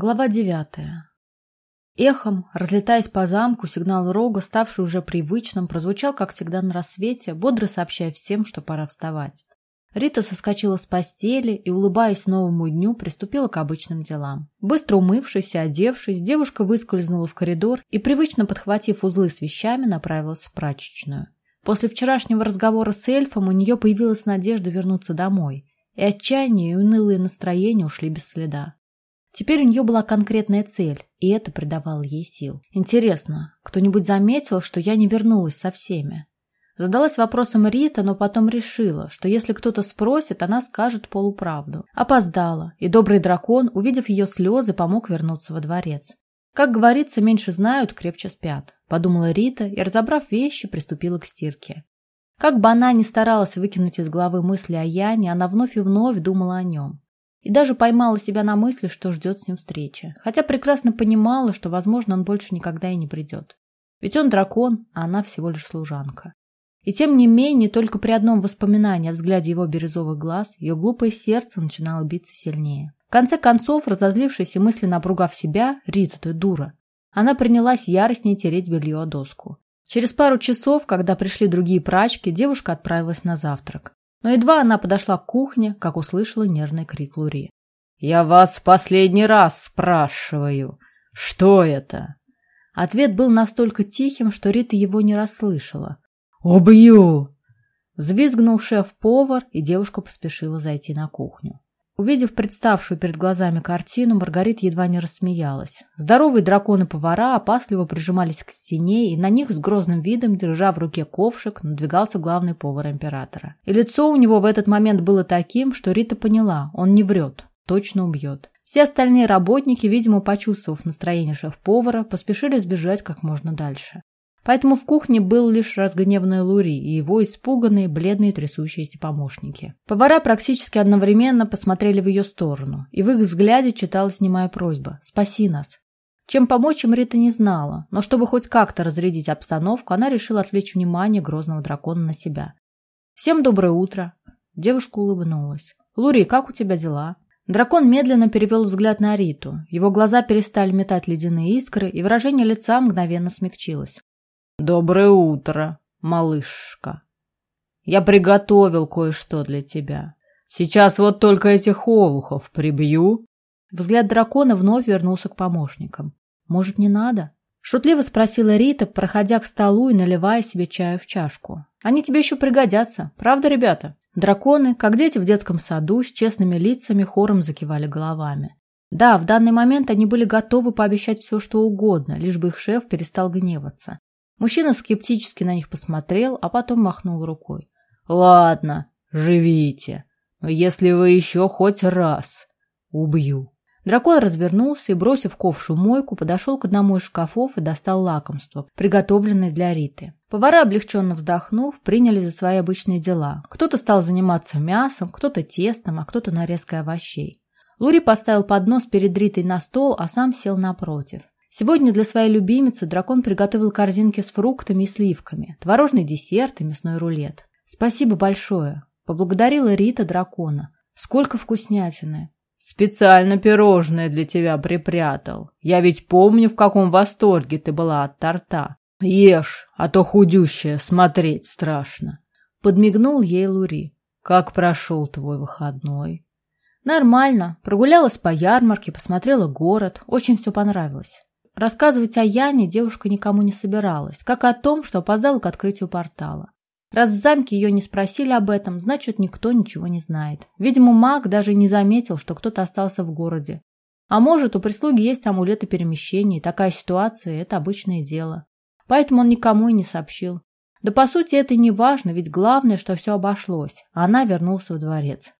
Глава девятая. Эхом, разлетаясь по замку, сигнал рога, ставший уже привычным, прозвучал, как всегда, на рассвете, бодро сообщая всем, что пора вставать. Рита соскочила с постели и, улыбаясь новому дню, приступила к обычным делам. Быстро умывшись и одевшись, девушка выскользнула в коридор и, привычно подхватив узлы с вещами, направилась в прачечную. После вчерашнего разговора с эльфом у нее появилась надежда вернуться домой, и отчаяние и унылые настроения ушли без следа. Теперь у нее была конкретная цель, и это придавало ей сил. Интересно, кто-нибудь заметил, что я не вернулась со всеми? Задалась вопросом Рита, но потом решила, что если кто-то спросит, она скажет полуправду. Опоздала, и добрый дракон, увидев ее слезы, помог вернуться во дворец. Как говорится, меньше знают, крепче спят, подумала Рита и, разобрав вещи, приступила к стирке. Как бы она ни старалась выкинуть из головы мысли о Яне, она вновь и вновь думала о нем и даже поймала себя на мысли, что ждет с ним встречи, хотя прекрасно понимала, что, возможно, он больше никогда и не придет. Ведь он дракон, а она всего лишь служанка. И тем не менее, только при одном воспоминании о взгляде его бирюзовых глаз ее глупое сердце начинало биться сильнее. В конце концов, разозлившись и мысленно обругав себя, Рита, ты дура, она принялась яростнее тереть белье о доску. Через пару часов, когда пришли другие прачки, девушка отправилась на завтрак. Но едва она подошла к кухне, как услышала нервный крик Лури. «Я вас в последний раз спрашиваю, что это?» Ответ был настолько тихим, что Рита его не расслышала. «Убью!» Взвизгнул шеф-повар, и девушка поспешила зайти на кухню. Увидев представшую перед глазами картину, Маргарита едва не рассмеялась. Здоровые драконы-повара опасливо прижимались к стене, и на них с грозным видом, держа в руке ковшик, надвигался главный повар императора. И лицо у него в этот момент было таким, что Рита поняла, он не врет, точно убьет. Все остальные работники, видимо, почувствовав настроение шеф-повара, поспешили сбежать как можно дальше. Поэтому в кухне был лишь разгневанный Лури и его испуганные, бледные, трясущиеся помощники. Повара практически одновременно посмотрели в ее сторону, и в их взгляде читалась немая просьба «Спаси нас». Чем помочь им Рита не знала, но чтобы хоть как-то разрядить обстановку, она решила отвлечь внимание грозного дракона на себя. «Всем доброе утро!» Девушка улыбнулась. «Лури, как у тебя дела?» Дракон медленно перевел взгляд на Риту. Его глаза перестали метать ледяные искры, и выражение лица мгновенно смягчилось. «Доброе утро, малышка. Я приготовил кое-что для тебя. Сейчас вот только этих олухов прибью». Взгляд дракона вновь вернулся к помощникам. «Может, не надо?» Шутливо спросила Рита, проходя к столу и наливая себе чаю в чашку. «Они тебе еще пригодятся, правда, ребята?» Драконы, как дети в детском саду, с честными лицами хором закивали головами. Да, в данный момент они были готовы пообещать все, что угодно, лишь бы их шеф перестал гневаться. Мужчина скептически на них посмотрел, а потом махнул рукой. «Ладно, живите, но если вы еще хоть раз, убью». Дракон развернулся и, бросив ковшу мойку, подошел к одному из шкафов и достал лакомство, приготовленное для Риты. Повара, облегченно вздохнув, приняли за свои обычные дела. Кто-то стал заниматься мясом, кто-то тестом, а кто-то нарезкой овощей. Лури поставил поднос перед Ритой на стол, а сам сел напротив. Сегодня для своей любимицы дракон приготовил корзинки с фруктами и сливками, творожный десерт и мясной рулет. «Спасибо большое!» – поблагодарила Рита дракона. «Сколько вкуснятины!» «Специально пирожное для тебя припрятал. Я ведь помню, в каком восторге ты была от торта. Ешь, а то худющая, смотреть страшно!» Подмигнул ей Лури. «Как прошел твой выходной?» «Нормально. Прогулялась по ярмарке, посмотрела город. Очень все понравилось». Рассказывать о Яне девушка никому не собиралась, как о том, что опоздала к открытию портала. Раз в замке ее не спросили об этом, значит, никто ничего не знает. Видимо, маг даже не заметил, что кто-то остался в городе. А может, у прислуги есть амулеты перемещений, такая ситуация – это обычное дело. Поэтому он никому и не сообщил. Да по сути это не важно, ведь главное, что все обошлось, она вернулась в дворец.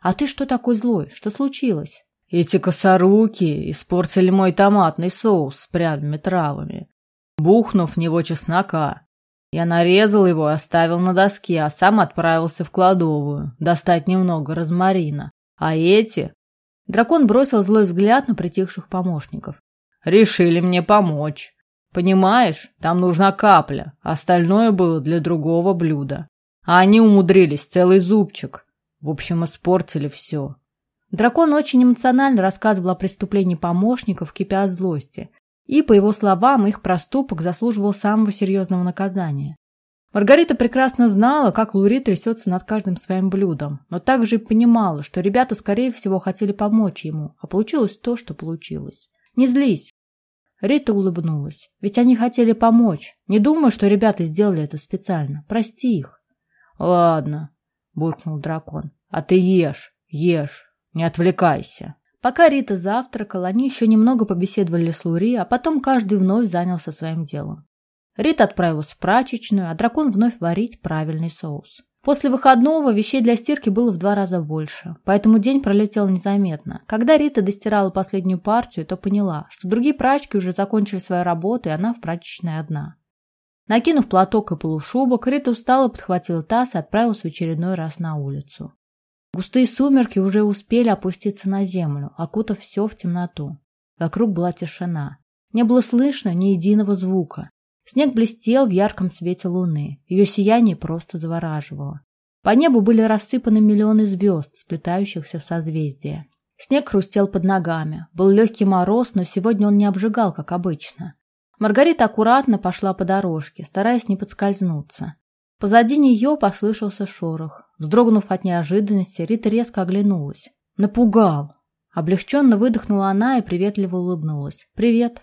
«А ты что такой злой? Что случилось?» Эти косоруки испортили мой томатный соус с пряными травами, бухнув в него чеснока. Я нарезал его и оставил на доске, а сам отправился в кладовую достать немного розмарина. А эти... Дракон бросил злой взгляд на притихших помощников. Решили мне помочь. Понимаешь, там нужна капля, остальное было для другого блюда. А они умудрились целый зубчик. В общем, испортили все. Дракон очень эмоционально рассказывал о преступлении помощников, кипя от злости. И, по его словам, их проступок заслуживал самого серьезного наказания. Маргарита прекрасно знала, как Лури трясется над каждым своим блюдом, но также и понимала, что ребята, скорее всего, хотели помочь ему, а получилось то, что получилось. «Не злись!» Рита улыбнулась. «Ведь они хотели помочь. Не думаю, что ребята сделали это специально. Прости их». «Ладно», — буркнул дракон. «А ты ешь, ешь, не отвлекайся». Пока Рита завтракала, они еще немного побеседовали с Лури, а потом каждый вновь занялся своим делом. Рита отправилась в прачечную, а дракон вновь варить правильный соус. После выходного вещей для стирки было в два раза больше, поэтому день пролетел незаметно. Когда Рита достирала последнюю партию, то поняла, что другие прачки уже закончили свою работу, и она в прачечной одна. Накинув платок и полушубок, Рита устало подхватила таз и отправилась в очередной раз на улицу. Густые сумерки уже успели опуститься на землю, окутав все в темноту. Вокруг была тишина. Не было слышно ни единого звука. Снег блестел в ярком свете луны. Ее сияние просто завораживало. По небу были рассыпаны миллионы звезд, сплетающихся в созвездия. Снег хрустел под ногами. Был легкий мороз, но сегодня он не обжигал, как обычно. Маргарита аккуратно пошла по дорожке, стараясь не подскользнуться. Позади нее послышался шорох. Вздрогнув от неожиданности, Рита резко оглянулась. «Напугал!» Облегченно выдохнула она и приветливо улыбнулась. «Привет!»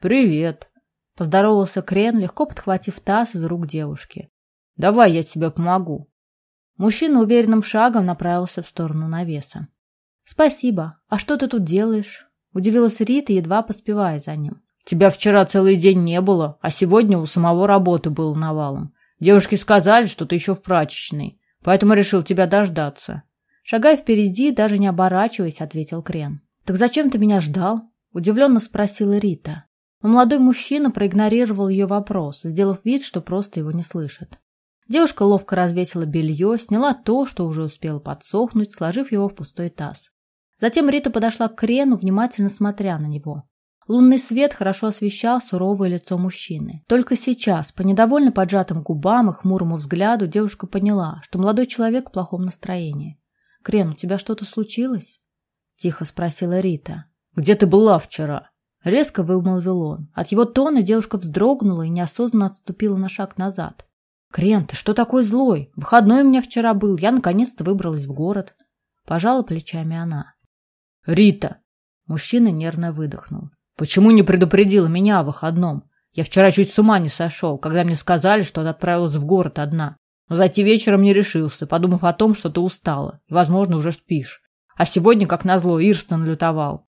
«Привет!» Поздоровался Крен, легко подхватив таз из рук девушки. «Давай я тебе помогу». Мужчина уверенным шагом направился в сторону навеса. «Спасибо. А что ты тут делаешь?» Удивилась Рита, едва поспевая за ним. «Тебя вчера целый день не было, а сегодня у самого работы был навалом. Девушки сказали, что ты еще в прачечной, поэтому решил тебя дождаться». Шагая впереди, даже не оборачиваясь, ответил Крен. «Так зачем ты меня ждал?» Удивленно спросила Рита. Но молодой мужчина проигнорировал ее вопрос, сделав вид, что просто его не слышит. Девушка ловко развесила белье, сняла то, что уже успело подсохнуть, сложив его в пустой таз. Затем Рита подошла к Крену, внимательно смотря на него. Лунный свет хорошо освещал суровое лицо мужчины. Только сейчас, по недовольно поджатым губам и хмурому взгляду, девушка поняла, что молодой человек в плохом настроении. «Крен, у тебя что-то случилось?» – тихо спросила Рита. «Где ты была вчера?» Резко вымолвил он. От его тона девушка вздрогнула и неосознанно отступила на шаг назад. «Крен, ты что такой злой? Выходной у меня вчера был. Я наконец-то выбралась в город». Пожала плечами она. «Рита!» Мужчина нервно выдохнул. «Почему не предупредила меня о выходном? Я вчера чуть с ума не сошел, когда мне сказали, что ты отправилась в город одна. Но зайти вечером не решился, подумав о том, что ты устала и, возможно, уже спишь. А сегодня, как назло, Ирстон лютовал.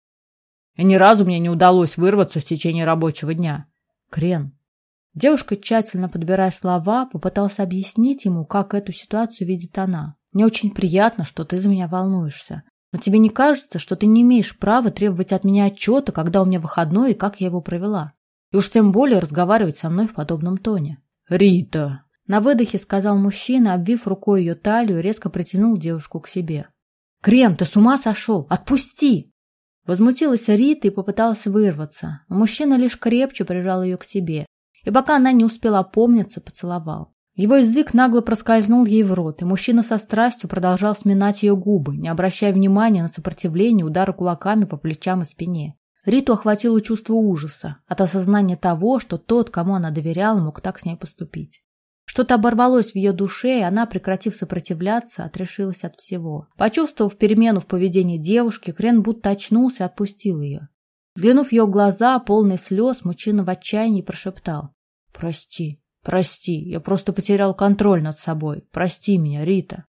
И ни разу мне не удалось вырваться в течение рабочего дня. Крен. Девушка, тщательно подбирая слова, попыталась объяснить ему, как эту ситуацию видит она. Мне очень приятно, что ты за меня волнуешься. Но тебе не кажется, что ты не имеешь права требовать от меня отчета, когда у меня выходной и как я его провела? И уж тем более разговаривать со мной в подобном тоне. «Рита!» На выдохе сказал мужчина, обвив рукой ее талию, резко притянул девушку к себе. «Крем, ты с ума сошел? Отпусти!» Возмутилась Рита и попыталась вырваться, но мужчина лишь крепче прижал ее к себе, и пока она не успела опомниться, поцеловал. Его язык нагло проскользнул ей в рот, и мужчина со страстью продолжал сминать ее губы, не обращая внимания на сопротивление удара кулаками по плечам и спине. Риту охватило чувство ужаса от осознания того, что тот, кому она доверяла, мог так с ней поступить. Что-то оборвалось в ее душе, и она, прекратив сопротивляться, отрешилась от всего. Почувствовав перемену в поведении девушки, Крен будто очнулся и отпустил ее. Взглянув в ее глаза, полный слез, мужчина в отчаянии прошептал. «Прости, прости, я просто потерял контроль над собой. Прости меня, Рита».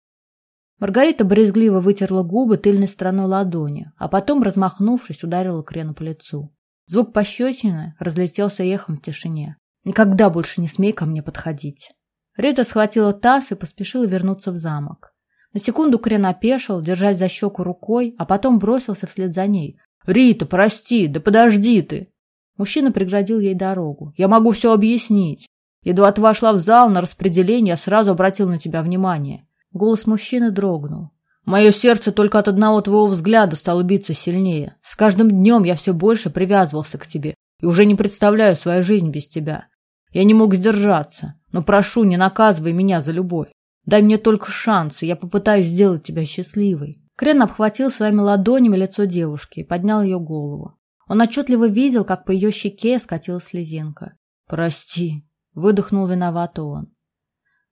Маргарита брезгливо вытерла губы тыльной стороной ладони, а потом, размахнувшись, ударила Крена по лицу. Звук пощечины разлетелся эхом в тишине. «Никогда больше не смей ко мне подходить». Рита схватила таз и поспешила вернуться в замок. На секунду Крен опешил, держась за щеку рукой, а потом бросился вслед за ней. «Рита, прости, да подожди ты!» Мужчина преградил ей дорогу. «Я могу все объяснить. Едва ты вошла в зал на распределение, сразу обратил на тебя внимание». Голос мужчины дрогнул. «Мое сердце только от одного твоего взгляда стало биться сильнее. С каждым днем я все больше привязывался к тебе и уже не представляю свою жизнь без тебя. Я не мог сдержаться. Но прошу, не наказывай меня за любовь. Дай мне только шанс, и я попытаюсь сделать тебя счастливой. Крен обхватил своими ладонями лицо девушки и поднял ее голову. Он отчетливо видел, как по ее щеке скатилась слезинка. «Прости», — выдохнул виновато он.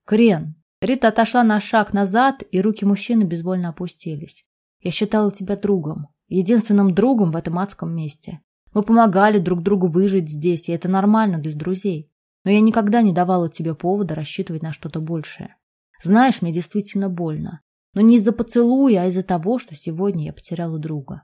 «Крен». Рита отошла на шаг назад, и руки мужчины безвольно опустились. «Я считала тебя другом, единственным другом в этом адском месте. Мы помогали друг другу выжить здесь, и это нормально для друзей. Но я никогда не давала тебе повода рассчитывать на что-то большее. Знаешь, мне действительно больно. Но не из-за поцелуя, а из-за того, что сегодня я потеряла друга».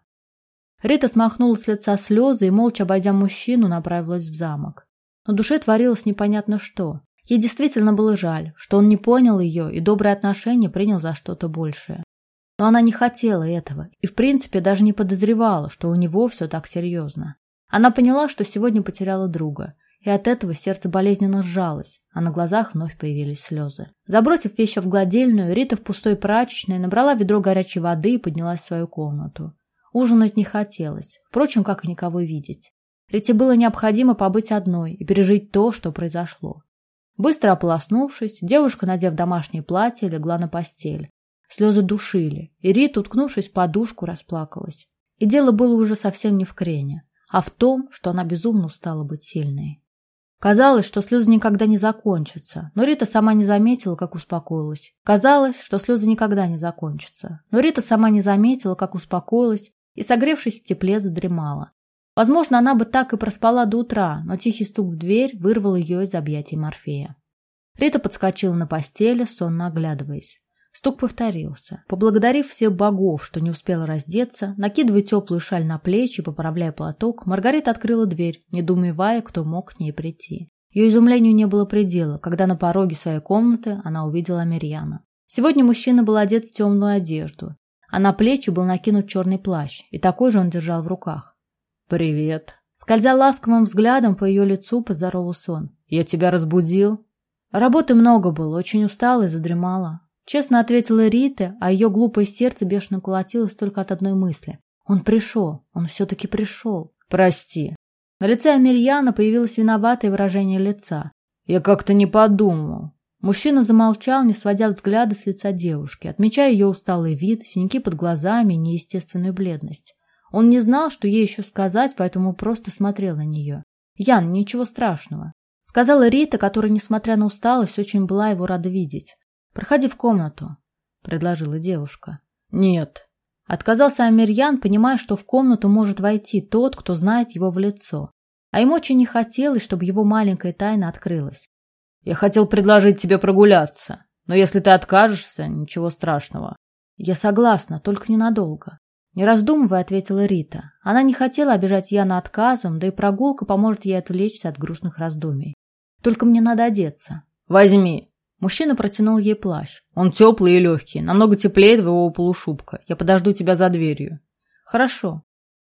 Рита смахнула с лица слезы и, молча обойдя мужчину, направилась в замок. На душе творилось непонятно что. Ей действительно было жаль, что он не понял ее и добрые отношения принял за что-то большее. Но она не хотела этого и, в принципе, даже не подозревала, что у него все так серьезно. Она поняла, что сегодня потеряла друга, и от этого сердце болезненно сжалось, а на глазах вновь появились слезы. Забросив вещи в гладильную, Рита в пустой прачечной набрала ведро горячей воды и поднялась в свою комнату. Ужинать не хотелось, впрочем, как и никого видеть. Рите было необходимо побыть одной и пережить то, что произошло. Быстро ополоснувшись, девушка, надев домашнее платье, легла на постель. Слезы душили, и Рита, уткнувшись в подушку, расплакалась. И дело было уже совсем не в Крене, а в том, что она безумно устала быть сильной. Казалось, что слезы никогда не закончатся, но Рита сама не заметила, как успокоилась. Казалось, что слезы никогда не закончатся, но Рита сама не заметила, как успокоилась и, согревшись в тепле, задремала. Возможно, она бы так и проспала до утра, но тихий стук в дверь вырвал ее из объятий Морфея. Рита подскочила на постели, сонно оглядываясь. Стук повторился. Поблагодарив всех богов, что не успела раздеться, накидывая теплую шаль на плечи и поправляя платок, Маргарита открыла дверь, недоумевая, кто мог к ней прийти. Ее изумлению не было предела, когда на пороге своей комнаты она увидела Мирьяна. Сегодня мужчина был одет в темную одежду, а на плечи был накинут черный плащ, и такой же он держал в руках. «Привет». Скользя ласковым взглядом по ее лицу, поздоровался он. «Я тебя разбудил?» Работы много было, очень устала и задремала. Честно ответила Рита, а ее глупое сердце бешено колотилось только от одной мысли. Он пришел, он все-таки пришел. «Прости». На лице Амельяна появилось виноватое выражение лица. «Я как-то не подумал». Мужчина замолчал, не сводя взгляда с лица девушки, отмечая ее усталый вид, синяки под глазами и неестественную бледность. Он не знал, что ей еще сказать, поэтому просто смотрел на нее. «Ян, ничего страшного», — сказала Рита, которая, несмотря на усталость, очень была его рада видеть. «Проходи в комнату», — предложила девушка. «Нет». Отказался Амирьян, понимая, что в комнату может войти тот, кто знает его в лицо. А ему очень не хотелось, чтобы его маленькая тайна открылась. «Я хотел предложить тебе прогуляться, но если ты откажешься, ничего страшного». «Я согласна, только ненадолго». Не раздумывая, ответила Рита. Она не хотела обижать Яна отказом, да и прогулка поможет ей отвлечься от грустных раздумий. Только мне надо одеться. Возьми. Мужчина протянул ей плащ. Он теплый и легкий, намного теплее твоего полушубка. Я подожду тебя за дверью. Хорошо.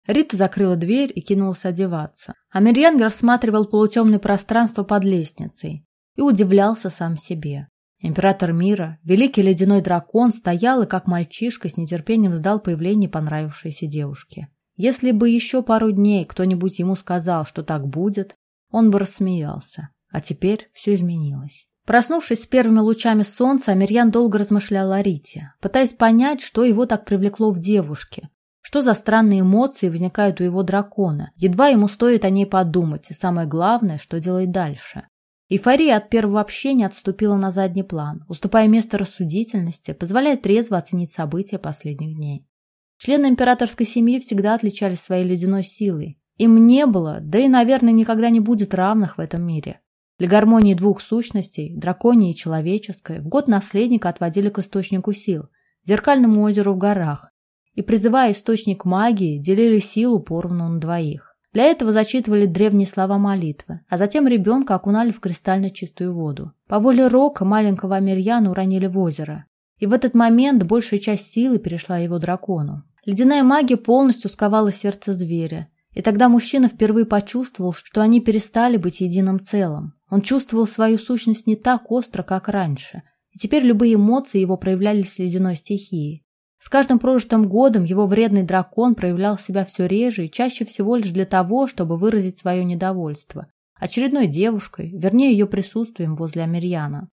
Рита закрыла дверь и кинулась одеваться. А Мирьян рассматривал полутемное пространство под лестницей и удивлялся сам себе. Император мира, великий ледяной дракон, стоял и, как мальчишка, с нетерпением ждал появления понравившейся девушки. Если бы еще пару дней кто-нибудь ему сказал, что так будет, он бы рассмеялся. А теперь все изменилось. Проснувшись с первыми лучами солнца, Амирьян долго размышлял о Рите, пытаясь понять, что его так привлекло в девушке. Что за странные эмоции возникают у его дракона? Едва ему стоит о ней подумать, и самое главное, что делать дальше. Эйфория от первого общения отступила на задний план, уступая место рассудительности, позволяя трезво оценить события последних дней. Члены императорской семьи всегда отличались своей ледяной силой. Им не было, да и, наверное, никогда не будет равных в этом мире. Для гармонии двух сущностей, драконии и человеческой, в год наследника отводили к источнику сил, зеркальному озеру в горах, и, призывая источник магии, делили силу поровну на двоих. Для этого зачитывали древние слова молитвы, а затем ребенка окунали в кристально чистую воду. По воле Рока маленького Амирьяна уронили в озеро. И в этот момент большая часть силы перешла его дракону. Ледяная магия полностью сковала сердце зверя. И тогда мужчина впервые почувствовал, что они перестали быть единым целым. Он чувствовал свою сущность не так остро, как раньше. И теперь любые эмоции его проявлялись ледяной стихии. С каждым прожитым годом его вредный дракон проявлял себя все реже и чаще всего лишь для того, чтобы выразить свое недовольство. Очередной девушкой, вернее ее присутствием возле Амирьяна.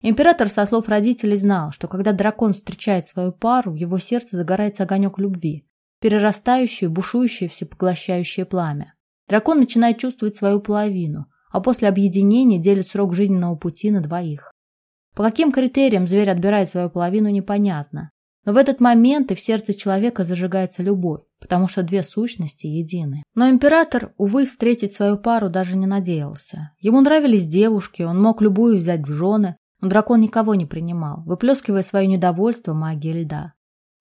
Император со слов родителей знал, что когда дракон встречает свою пару, в его сердце загорается огонек любви, перерастающее, бушующее, всепоглощающее пламя. Дракон начинает чувствовать свою половину, а после объединения делит срок жизненного пути на двоих. По каким критериям зверь отбирает свою половину, непонятно. Но в этот момент и в сердце человека зажигается любовь, потому что две сущности едины. Но император, увы, встретить свою пару даже не надеялся. Ему нравились девушки, он мог любую взять в жены, но дракон никого не принимал, выплескивая свое недовольство магией льда.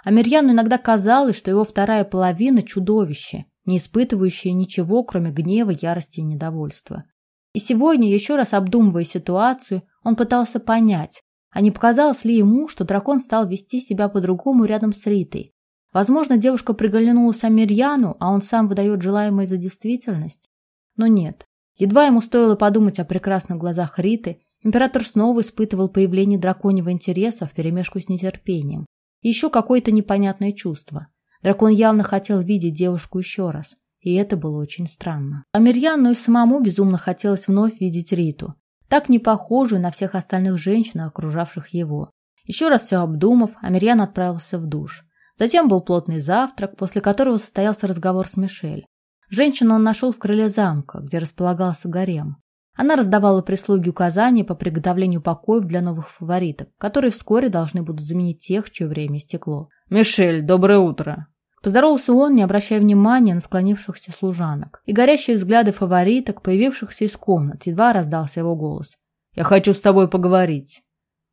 А Мирьяну иногда казалось, что его вторая половина – чудовище, не испытывающее ничего, кроме гнева, ярости и недовольства. И сегодня, еще раз обдумывая ситуацию, он пытался понять, а не показалось ли ему, что дракон стал вести себя по-другому рядом с Ритой. Возможно, девушка приглянулась Амирьяну, а он сам выдает желаемое за действительность? Но нет. Едва ему стоило подумать о прекрасных глазах Риты, император снова испытывал появление драконьего интереса вперемешку с нетерпением. И еще какое-то непонятное чувство. Дракон явно хотел видеть девушку еще раз, и это было очень странно. А Мирьяну и самому безумно хотелось вновь видеть Риту, так не похожую на всех остальных женщин, окружавших его. Еще раз все обдумав, Амирьян отправился в душ. Затем был плотный завтрак, после которого состоялся разговор с Мишель. Женщину он нашел в крыле замка, где располагался гарем. Она раздавала прислуге указания по приготовлению покоев для новых фавориток, которые вскоре должны будут заменить тех, чье время истекло. «Мишель, доброе утро!» Поздоровался он, не обращая внимания на склонившихся служанок. И горящие взгляды фавориток, появившихся из комнат, едва раздался его голос. «Я хочу с тобой поговорить».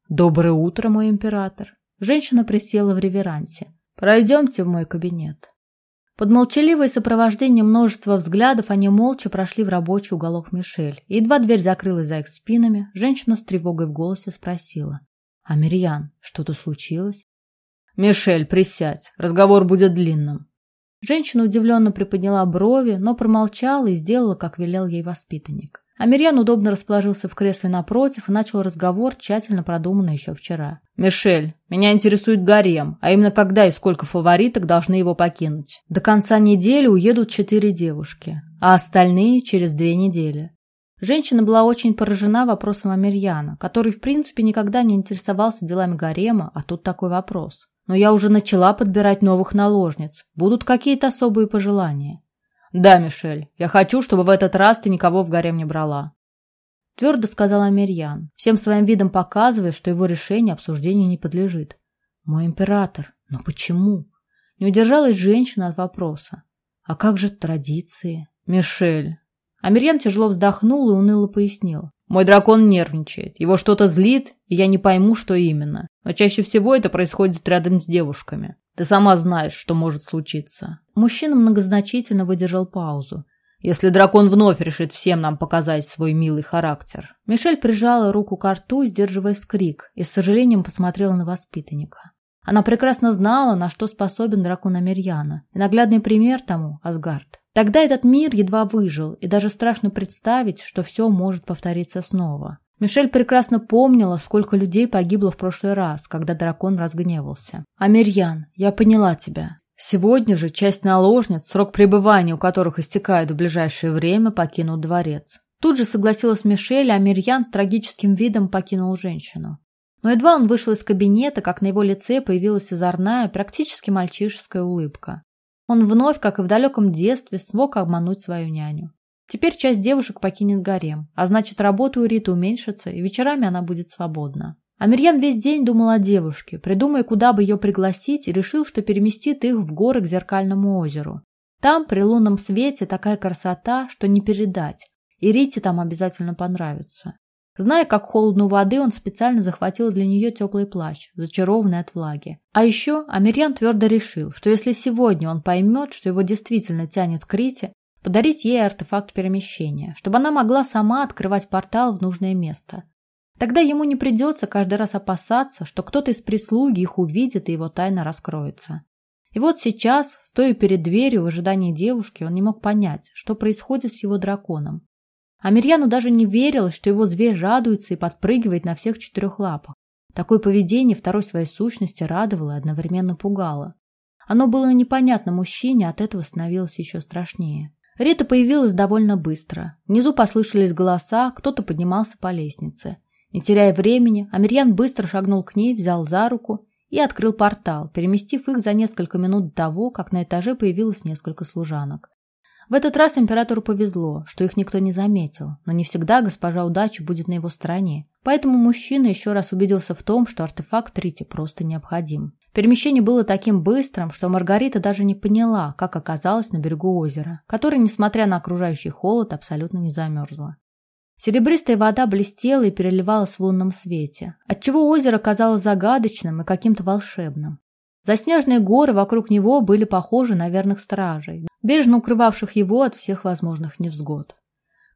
«Доброе утро, мой император». Женщина присела в реверансе. «Пройдемте в мой кабинет». Под молчаливое сопровождение множества взглядов они молча прошли в рабочий уголок Мишель. И едва дверь закрылась за их спинами, женщина с тревогой в голосе спросила. «Амирьян, что-то случилось?» «Мишель, присядь. Разговор будет длинным». Женщина удивленно приподняла брови, но промолчала и сделала, как велел ей воспитанник. Амирьян удобно расположился в кресле напротив и начал разговор, тщательно продуманный еще вчера. «Мишель, меня интересует гарем, а именно когда и сколько фавориток должны его покинуть?» «До конца недели уедут четыре девушки, а остальные через две недели». Женщина была очень поражена вопросом Амирьяна, который в принципе никогда не интересовался делами гарема, а тут такой вопрос. Но я уже начала подбирать новых наложниц. Будут какие-то особые пожелания? Да, Мишель, я хочу, чтобы в этот раз ты никого в гарем не брала. Твердо сказала Мирьян, всем своим видом показывая, что его решение обсуждению не подлежит. Мой император, но почему? Не удержалась женщина от вопроса. А как же традиции? Мишель. Амирьян тяжело вздохнул и уныло пояснил. Мой дракон нервничает, его что-то злит, и я не пойму, что именно. Но чаще всего это происходит рядом с девушками. Ты сама знаешь, что может случиться. Мужчина многозначительно выдержал паузу. Если дракон вновь решит всем нам показать свой милый характер. Мишель прижала руку к рту, сдерживая скрик, и с сожалением посмотрела на воспитанника. Она прекрасно знала, на что способен дракон Амирьяна, и наглядный пример тому – Асгард. Тогда этот мир едва выжил, и даже страшно представить, что все может повториться снова. Мишель прекрасно помнила, сколько людей погибло в прошлый раз, когда дракон разгневался. «Амирьян, я поняла тебя. Сегодня же часть наложниц, срок пребывания у которых истекает в ближайшее время, покинут дворец». Тут же согласилась Мишель, а Мирьян с трагическим видом покинул женщину. Но едва он вышел из кабинета, как на его лице появилась озорная, практически мальчишеская улыбка. Он вновь, как и в далеком детстве, смог обмануть свою няню. Теперь часть девушек покинет гарем, а значит, работа у Риты уменьшится, и вечерами она будет свободна. Амирьян весь день думал о девушке, придумая, куда бы ее пригласить, и решил, что переместит их в горы к Зеркальному озеру. Там, при лунном свете, такая красота, что не передать, и Рите там обязательно понравится. Зная, как холодно воды, он специально захватил для нее теплый плащ, зачарованный от влаги. А еще Амирьян твердо решил, что если сегодня он поймет, что его действительно тянет к Рите, подарить ей артефакт перемещения, чтобы она могла сама открывать портал в нужное место. Тогда ему не придется каждый раз опасаться, что кто-то из прислуги их увидит и его тайна раскроется. И вот сейчас, стоя перед дверью в ожидании девушки, он не мог понять, что происходит с его драконом. А Мирьяну даже не верилось, что его зверь радуется и подпрыгивает на всех четырех лапах. Такое поведение второй своей сущности радовало и одновременно пугало. Оно было непонятно мужчине, от этого становилось еще страшнее. Рита появилась довольно быстро. Внизу послышались голоса, кто-то поднимался по лестнице. Не теряя времени, Амирьян быстро шагнул к ней, взял за руку и открыл портал, переместив их за несколько минут до того, как на этаже появилось несколько служанок. В этот раз императору повезло, что их никто не заметил, но не всегда госпожа удачи будет на его стороне. Поэтому мужчина еще раз убедился в том, что артефакт Рити просто необходим. Перемещение было таким быстрым, что Маргарита даже не поняла, как оказалась на берегу озера, которое, несмотря на окружающий холод, абсолютно не замерзло. Серебристая вода блестела и переливалась в лунном свете, отчего озеро казалось загадочным и каким-то волшебным. Заснеженные горы вокруг него были похожи на верных стражей, бережно укрывавших его от всех возможных невзгод.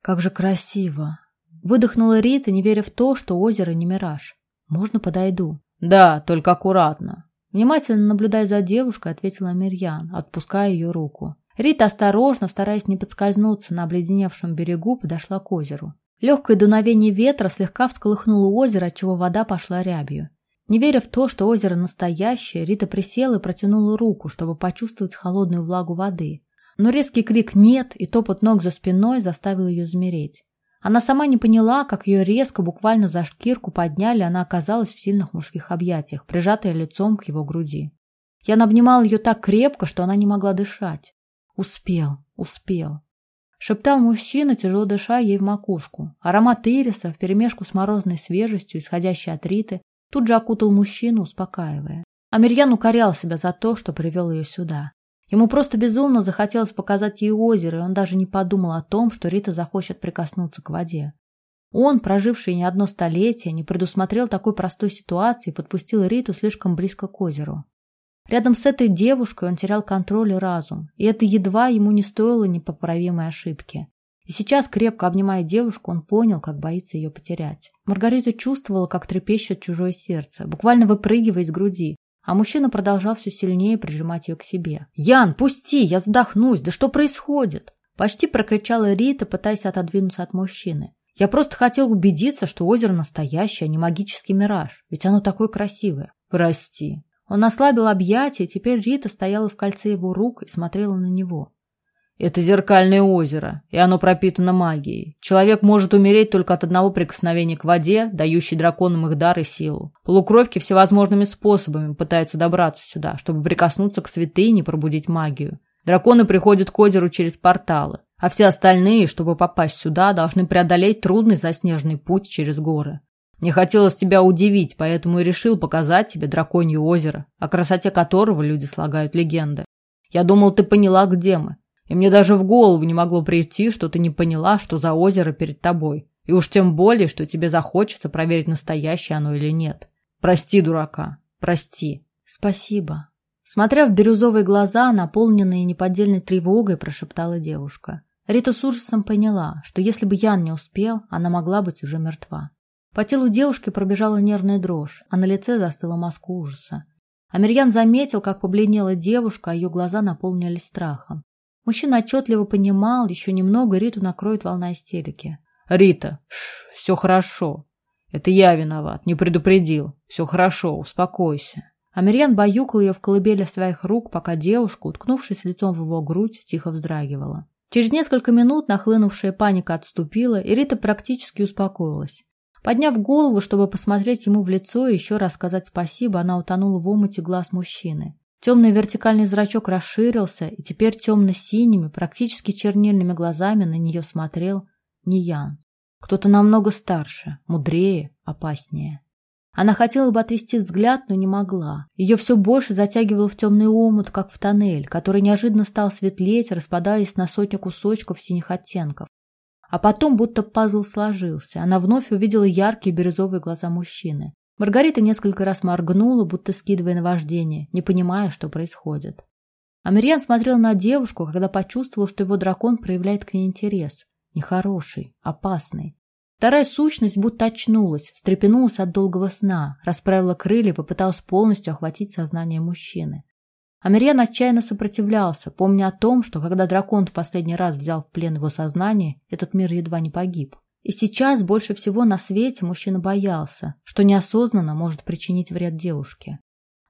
«Как же красиво!» Выдохнула Рита, не веря в то, что озеро не мираж. «Можно подойду?» «Да, только аккуратно». Внимательно наблюдая за девушкой, ответила Мирьян, отпуская ее руку. Рита осторожно, стараясь не подскользнуться на обледеневшем берегу, подошла к озеру. Легкое дуновение ветра слегка всколыхнуло озеро, отчего вода пошла рябью. Не веря в то, что озеро настоящее, Рита присела и протянула руку, чтобы почувствовать холодную влагу воды. Но резкий крик «нет» и топот ног за спиной заставил ее замереть. Она сама не поняла, как ее резко, буквально за шкирку подняли, она оказалась в сильных мужских объятиях, прижатая лицом к его груди. Ян обнимал ее так крепко, что она не могла дышать. «Успел, успел», — шептал мужчина, тяжело дыша ей в макушку. Аромат ириса вперемешку с морозной свежестью, исходящей от Риты, Тут же окутал мужчину, успокаивая. Амирьян укорял себя за то, что привел ее сюда. Ему просто безумно захотелось показать ей озеро, и он даже не подумал о том, что Рита захочет прикоснуться к воде. Он, проживший не одно столетие, не предусмотрел такой простой ситуации и подпустил Риту слишком близко к озеру. Рядом с этой девушкой он терял контроль и разум, и это едва ему не стоило непоправимой ошибки. И сейчас, крепко обнимая девушку, он понял, как боится ее потерять. Маргарита чувствовала, как трепещет чужое сердце, буквально выпрыгивая из груди, а мужчина продолжал все сильнее прижимать ее к себе. «Ян, пусти, я задохнусь, да что происходит?» Почти прокричала Рита, пытаясь отодвинуться от мужчины. «Я просто хотел убедиться, что озеро настоящее, а не магический мираж, ведь оно такое красивое. Прости». Он ослабил объятия, и теперь Рита стояла в кольце его рук и смотрела на него. Это зеркальное озеро, и оно пропитано магией. Человек может умереть только от одного прикосновения к воде, дающей драконам их дар и силу. Полукровки всевозможными способами пытаются добраться сюда, чтобы прикоснуться к святыне и пробудить магию. Драконы приходят к озеру через порталы, а все остальные, чтобы попасть сюда, должны преодолеть трудный заснеженный путь через горы. Мне хотелось тебя удивить, поэтому и решил показать тебе драконье озеро, о красоте которого люди слагают легенды. Я думал, ты поняла, где мы. И мне даже в голову не могло прийти, что ты не поняла, что за озеро перед тобой. И уж тем более, что тебе захочется проверить, настоящее оно или нет. Прости, дурака, прости. Спасибо. Смотря в бирюзовые глаза, наполненные неподдельной тревогой, прошептала девушка. Рита с ужасом поняла, что если бы Ян не успел, она могла быть уже мертва. По телу девушки пробежала нервная дрожь, а на лице застыла маска ужаса. Амирьян заметил, как побледнела девушка, а ее глаза наполнились страхом. Мужчина отчетливо понимал, еще немного Риту накроет волна истерики. «Рита, ш, все хорошо. Это я виноват, не предупредил. Все хорошо, успокойся». Амирьян баюкал ее в колыбели своих рук, пока девушка, уткнувшись лицом в его грудь, тихо вздрагивала. Через несколько минут нахлынувшая паника отступила, и Рита практически успокоилась. Подняв голову, чтобы посмотреть ему в лицо и еще раз сказать спасибо, она утонула в омуте глаз мужчины. Темный вертикальный зрачок расширился, и теперь темно-синими, практически чернильными глазами на нее смотрел не Ян. Кто-то намного старше, мудрее, опаснее. Она хотела бы отвести взгляд, но не могла. Ее все больше затягивало в темный омут, как в тоннель, который неожиданно стал светлеть, распадаясь на сотню кусочков синих оттенков. А потом будто пазл сложился. Она вновь увидела яркие бирюзовые глаза мужчины. Маргарита несколько раз моргнула, будто скидывая наваждение, не понимая, что происходит. Амирьян смотрел на девушку, когда почувствовал, что его дракон проявляет к ней интерес. Нехороший, опасный. Вторая сущность будто очнулась, встрепенулась от долгого сна, расправила крылья и попыталась полностью охватить сознание мужчины. Амирьян отчаянно сопротивлялся, помня о том, что когда дракон в последний раз взял в плен его сознание, этот мир едва не погиб. И сейчас больше всего на свете мужчина боялся, что неосознанно может причинить вред девушке.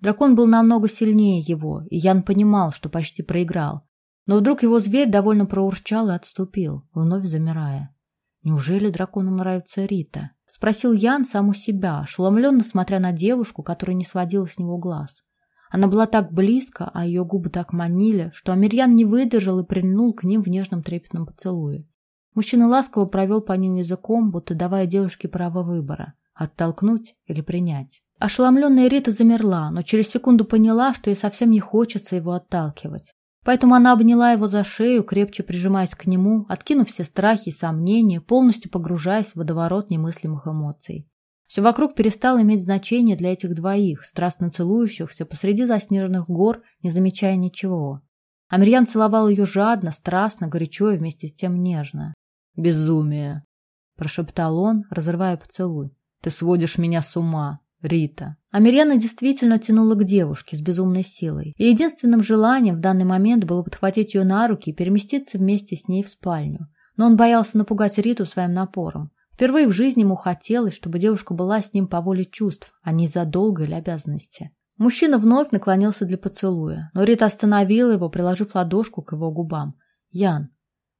Дракон был намного сильнее его, и Ян понимал, что почти проиграл. Но вдруг его зверь довольно проурчал и отступил, вновь замирая. Неужели дракону нравится Рита? Спросил Ян сам у себя, ошеломленно смотря на девушку, которая не сводила с него глаз. Она была так близко, а ее губы так манили, что Амирьян не выдержал и прильнул к ним в нежном трепетном поцелуе. Мужчина ласково провел по ним языком, будто давая девушке право выбора – оттолкнуть или принять. Ошеломленная Рита замерла, но через секунду поняла, что ей совсем не хочется его отталкивать. Поэтому она обняла его за шею, крепче прижимаясь к нему, откинув все страхи и сомнения, полностью погружаясь в водоворот немыслимых эмоций. Все вокруг перестало иметь значение для этих двоих, страстно целующихся посреди заснеженных гор, не замечая ничего. Амирьян целовал ее жадно, страстно, горячо и вместе с тем нежно. «Безумие!» – прошептал он, разрывая поцелуй. «Ты сводишь меня с ума, Рита». Амирьяна действительно тянула к девушке с безумной силой, и единственным желанием в данный момент было подхватить ее на руки и переместиться вместе с ней в спальню. Но он боялся напугать Риту своим напором. Впервые в жизни ему хотелось, чтобы девушка была с ним по воле чувств, а не за долга или обязанности. Мужчина вновь наклонился для поцелуя, но Рита остановила его, приложив ладошку к его губам. «Ян,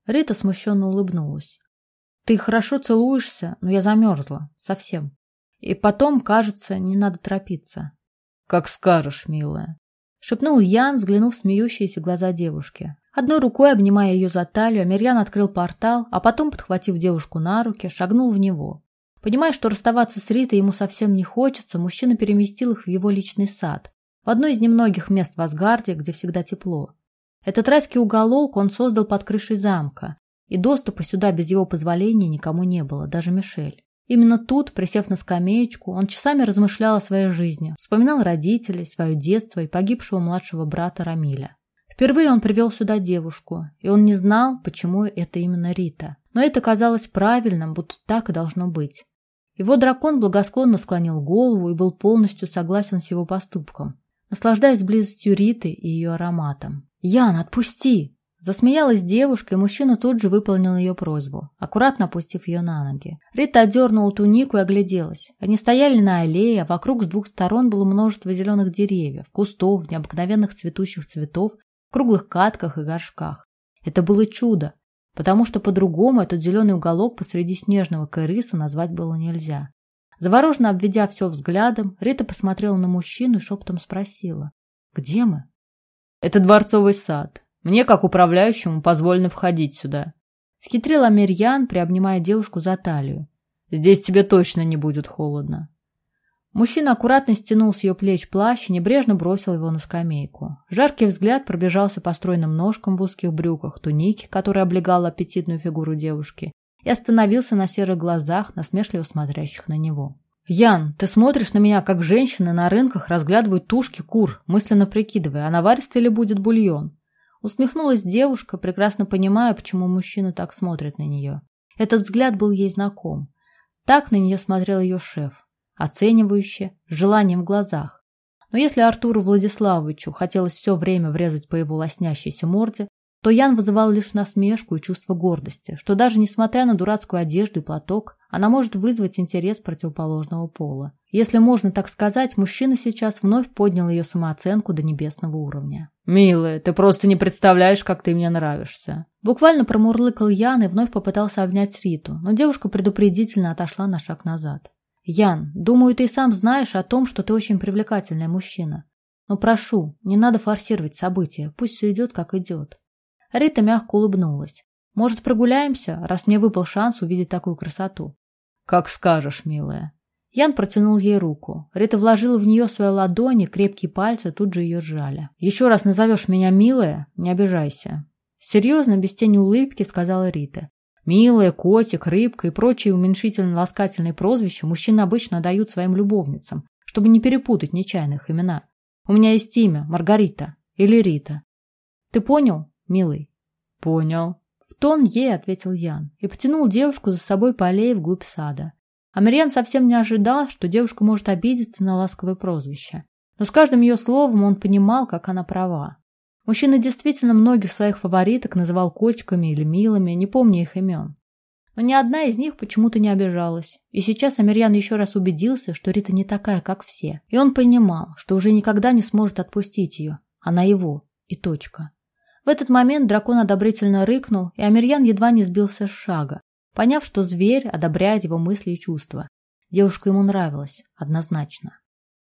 Рита смущенно улыбнулась. «Ты хорошо целуешься, но я замерзла. Совсем. И потом, кажется, не надо торопиться». «Как скажешь, милая», — шепнул Ян, взглянув в смеющиеся глаза девушки. Одной рукой, обнимая ее за талию, Амирьян открыл портал, а потом, подхватив девушку на руки, шагнул в него. Понимая, что расставаться с Ритой ему совсем не хочется, мужчина переместил их в его личный сад, в одно из немногих мест в Асгарде, где всегда тепло. Этот райский уголок он создал под крышей замка, и доступа сюда без его позволения никому не было, даже Мишель. Именно тут, присев на скамеечку, он часами размышлял о своей жизни, вспоминал родителей, свое детство и погибшего младшего брата Рамиля. Впервые он привел сюда девушку, и он не знал, почему это именно Рита. Но это казалось правильным, будто так и должно быть. Его дракон благосклонно склонил голову и был полностью согласен с его поступком, наслаждаясь близостью Риты и ее ароматом. «Ян, отпусти!» Засмеялась девушка, и мужчина тут же выполнил ее просьбу, аккуратно опустив ее на ноги. Рита отдернула тунику и огляделась. Они стояли на аллее, а вокруг с двух сторон было множество зеленых деревьев, кустов, необыкновенных цветущих цветов, круглых катках и горшках. Это было чудо, потому что по-другому этот зеленый уголок посреди снежного кайрыса назвать было нельзя. Завороженно обведя все взглядом, Рита посмотрела на мужчину и шепотом спросила. «Где мы?» Это дворцовый сад. Мне, как управляющему, позволено входить сюда. Схитрил Амирьян, приобнимая девушку за талию. Здесь тебе точно не будет холодно. Мужчина аккуратно стянул с ее плеч плащ и небрежно бросил его на скамейку. Жаркий взгляд пробежался по стройным ножкам в узких брюках, тунике, которая облегала аппетитную фигуру девушки, и остановился на серых глазах, насмешливо смотрящих на него. «Ян, ты смотришь на меня, как женщины на рынках разглядывают тушки кур, мысленно прикидывая, а наваристый ли будет бульон?» Усмехнулась девушка, прекрасно понимая, почему мужчина так смотрит на нее. Этот взгляд был ей знаком. Так на нее смотрел ее шеф, оценивающе, с желанием в глазах. Но если Артуру Владиславовичу хотелось все время врезать по его лоснящейся морде, то Ян вызывал лишь насмешку и чувство гордости, что даже несмотря на дурацкую одежду и платок, она может вызвать интерес противоположного пола. Если можно так сказать, мужчина сейчас вновь поднял ее самооценку до небесного уровня. «Милая, ты просто не представляешь, как ты мне нравишься!» Буквально промурлыкал Ян и вновь попытался обнять Риту, но девушка предупредительно отошла на шаг назад. «Ян, думаю, ты и сам знаешь о том, что ты очень привлекательный мужчина. Но прошу, не надо форсировать события, пусть все идет, как идет. Рита мягко улыбнулась. «Может, прогуляемся, раз мне выпал шанс увидеть такую красоту?» «Как скажешь, милая». Ян протянул ей руку. Рита вложила в нее свои ладони, крепкие пальцы тут же ее сжали. «Еще раз назовешь меня милая, не обижайся». Серьезно, без тени улыбки, сказала Рита. Милая, котик, рыбка и прочие уменьшительно-ласкательные прозвища мужчины обычно дают своим любовницам, чтобы не перепутать нечаянных имена. У меня есть имя Маргарита или Рита. Ты понял? милый. Понял. Тон ей ответил Ян и потянул девушку за собой по аллее вглубь сада. Амирьян совсем не ожидал, что девушка может обидеться на ласковое прозвище. Но с каждым ее словом он понимал, как она права. Мужчина действительно многих своих фавориток называл котиками или милыми, не помня их имен. Но ни одна из них почему-то не обижалась. И сейчас Амирьян еще раз убедился, что Рита не такая, как все. И он понимал, что уже никогда не сможет отпустить ее. Она его. И точка. В этот момент дракон одобрительно рыкнул, и Амирьян едва не сбился с шага, поняв, что зверь одобряет его мысли и чувства. Девушка ему нравилась, однозначно.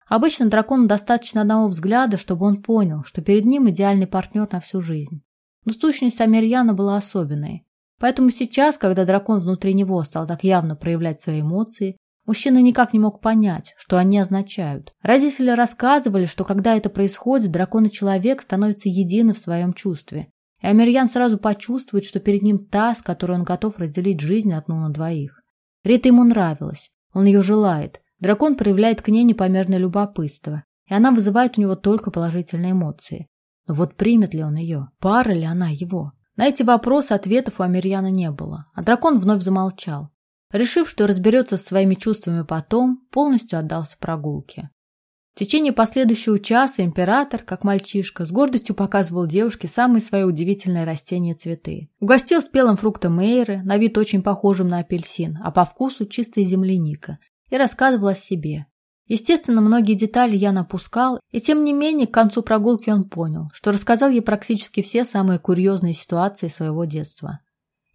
Обычно дракону достаточно одного взгляда, чтобы он понял, что перед ним идеальный партнер на всю жизнь. Но сущность Амирьяна была особенной. Поэтому сейчас, когда дракон внутри него стал так явно проявлять свои эмоции, мужчина никак не мог понять, что они означают. Родители рассказывали, что когда это происходит, дракон и человек становятся едины в своем чувстве. И Амирьян сразу почувствует, что перед ним та, с которой он готов разделить жизнь одну на двоих. Рита ему нравилась, он ее желает, Дракон проявляет к ней непомерное любопытство, и она вызывает у него только положительные эмоции. Но вот примет ли он ее? Пара ли она его? На эти вопросы ответов у Амирьяна не было, а дракон вновь замолчал. Решив, что разберется со своими чувствами потом, полностью отдался прогулке. В течение последующего часа император, как мальчишка, с гордостью показывал девушке самые свои удивительные растения и цветы. Угостил спелым фруктом эйры, на вид очень похожим на апельсин, а по вкусу чистая земляника, и рассказывал о себе. Естественно, многие детали я напускал, и тем не менее к концу прогулки он понял, что рассказал ей практически все самые курьезные ситуации своего детства.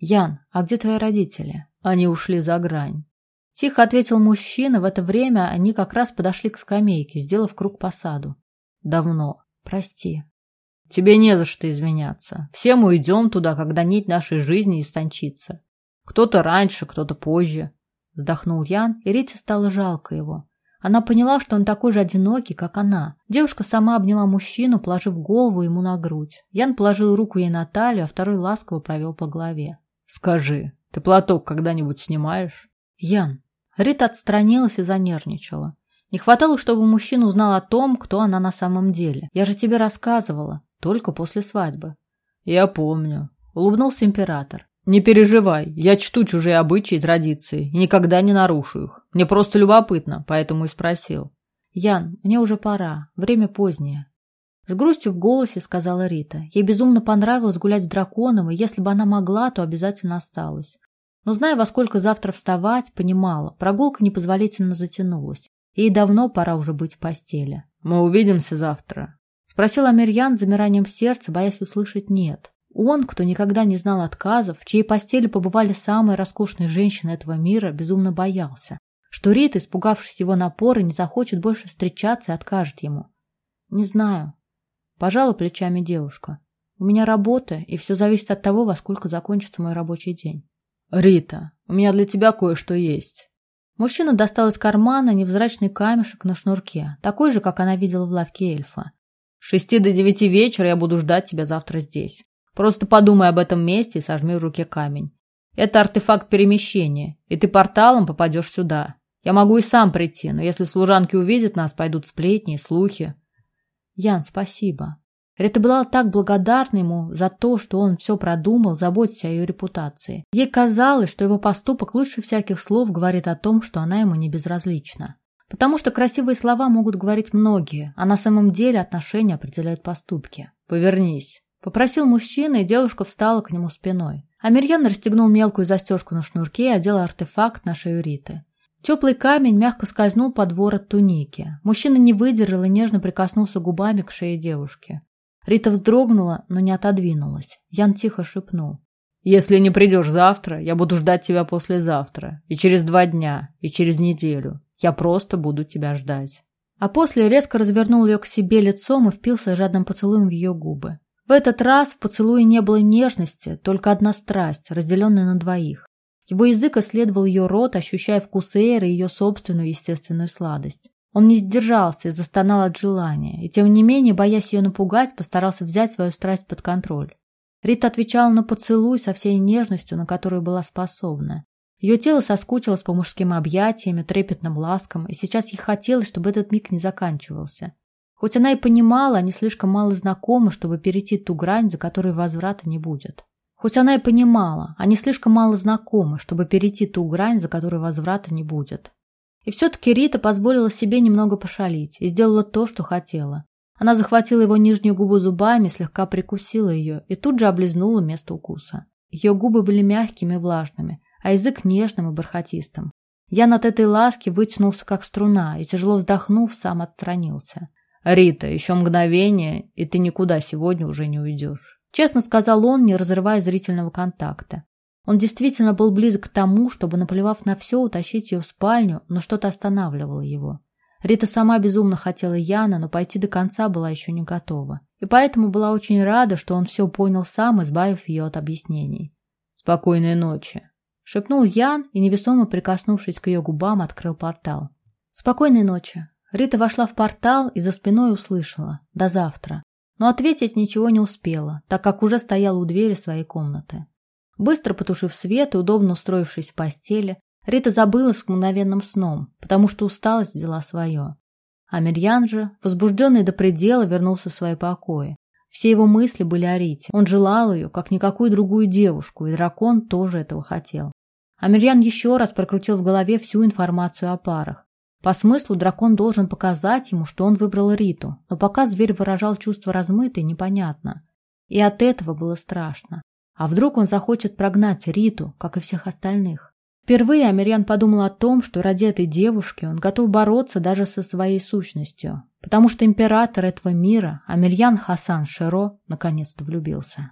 «Ян, а где твои родители?» «Они ушли за грань». Тихо ответил мужчина, в это время они как раз подошли к скамейке, сделав круг по саду. «Давно. Прости». «Тебе не за что извиняться. Все мы уйдем туда, когда нить нашей жизни истончится. Кто-то раньше, кто-то позже. Вздохнул Ян, и Рите стало жалко его. Она поняла, что он такой же одинокий, как она. Девушка сама обняла мужчину, положив голову ему на грудь. Ян положил руку ей на талию, а второй ласково провел по голове. «Скажи, ты платок когда-нибудь снимаешь?» «Ян». Рита отстранилась и занервничала. Не хватало, чтобы мужчина узнал о том, кто она на самом деле. Я же тебе рассказывала, только после свадьбы. Я помню. Улыбнулся император. «Не переживай, я чту чужие обычаи и традиции и никогда не нарушу их. Мне просто любопытно, поэтому и спросил». «Ян, мне уже пора, время позднее». С грустью в голосе сказала Рита. Ей безумно понравилось гулять с драконом, и если бы она могла, то обязательно осталась. Но зная, во сколько завтра вставать, понимала, прогулка непозволительно затянулась. Ей давно пора уже быть в постели. «Мы увидимся завтра», — спросил Амирьян с замиранием сердца, боясь услышать «нет». Он, кто никогда не знал отказов, в чьей постели побывали самые роскошные женщины этого мира, безумно боялся, что Рита, испугавшись его напора, не захочет больше встречаться и откажет ему. «Не знаю». Пожала плечами девушка. «У меня работа, и все зависит от того, во сколько закончится мой рабочий день». «Рита, у меня для тебя кое-что есть». Мужчина достал из кармана невзрачный камешек на шнурке, такой же, как она видела в лавке эльфа. «С шести до девяти вечера я буду ждать тебя завтра здесь. Просто подумай об этом месте и сожми в руке камень. Это артефакт перемещения, и ты порталом попадешь сюда. Я могу и сам прийти, но если служанки увидят нас, пойдут сплетни и слухи. Ян, спасибо. Рита была так благодарна ему за то, что он все продумал, заботясь о ее репутации. Ей казалось, что его поступок лучше всяких слов говорит о том, что она ему не безразлична. Потому что красивые слова могут говорить многие, а на самом деле отношения определяют поступки. Повернись. Попросил мужчина, и девушка встала к нему спиной. Амирьян расстегнул мелкую застежку на шнурке и одел артефакт на шею Риты. Теплый камень мягко скользнул под ворот туники. Мужчина не выдержал и нежно прикоснулся губами к шее девушки. Рита вздрогнула, но не отодвинулась. Ян тихо шепнул. «Если не придешь завтра, я буду ждать тебя послезавтра. И через два дня, и через неделю. Я просто буду тебя ждать». А после резко развернул ее к себе лицом и впился жадным поцелуем в ее губы. В этот раз в поцелуе не было нежности, только одна страсть, разделенная на двоих. Его язык исследовал ее рот, ощущая вкус Эйры и ее собственную естественную сладость. Он не сдержался и застонал от желания, и тем не менее, боясь ее напугать, постарался взять свою страсть под контроль. Рита отвечала на поцелуй со всей нежностью, на которую была способна. Ее тело соскучилось по мужским объятиям, трепетным ласкам, и сейчас ей хотелось, чтобы этот миг не заканчивался. Хоть она и понимала, они слишком мало знакомы, чтобы перейти ту грань, за которой возврата не будет. Хоть она и понимала, они слишком мало знакомы, чтобы перейти ту грань, за которой возврата не будет. И все-таки Рита позволила себе немного пошалить и сделала то, что хотела. Она захватила его нижнюю губу зубами, слегка прикусила ее и тут же облизнула место укуса. Ее губы были мягкими и влажными, а язык нежным и бархатистым. Ян от этой ласки вытянулся как струна и, тяжело вздохнув, сам отстранился. «Рита, еще мгновение, и ты никуда сегодня уже не уйдешь», — честно сказал он, не разрывая зрительного контакта. Он действительно был близок к тому, чтобы, наплевав на все, утащить ее в спальню, но что-то останавливало его. Рита сама безумно хотела Яна, но пойти до конца была еще не готова. И поэтому была очень рада, что он все понял сам, избавив ее от объяснений. «Спокойной ночи», — шепнул Ян и, невесомо прикоснувшись к ее губам, открыл портал. «Спокойной ночи». Рита вошла в портал и за спиной услышала «До завтра». Но ответить ничего не успела, так как уже стояла у двери своей комнаты. Быстро потушив свет и удобно устроившись в постели, Рита забылась с мгновенным сном, потому что усталость взяла свое. А Мирьян же, возбужденный до предела, вернулся в свои покои. Все его мысли были о Рите. Он желал ее, как никакую другую девушку, и дракон тоже этого хотел. Амирьян еще раз прокрутил в голове всю информацию о парах. По смыслу дракон должен показать ему, что он выбрал Риту, но пока зверь выражал чувство размытое, непонятно. И от этого было страшно. А вдруг он захочет прогнать Риту, как и всех остальных? Впервые Амирьян подумал о том, что ради этой девушки он готов бороться даже со своей сущностью, потому что император этого мира, Амирьян Хасан Широ, наконец-то влюбился.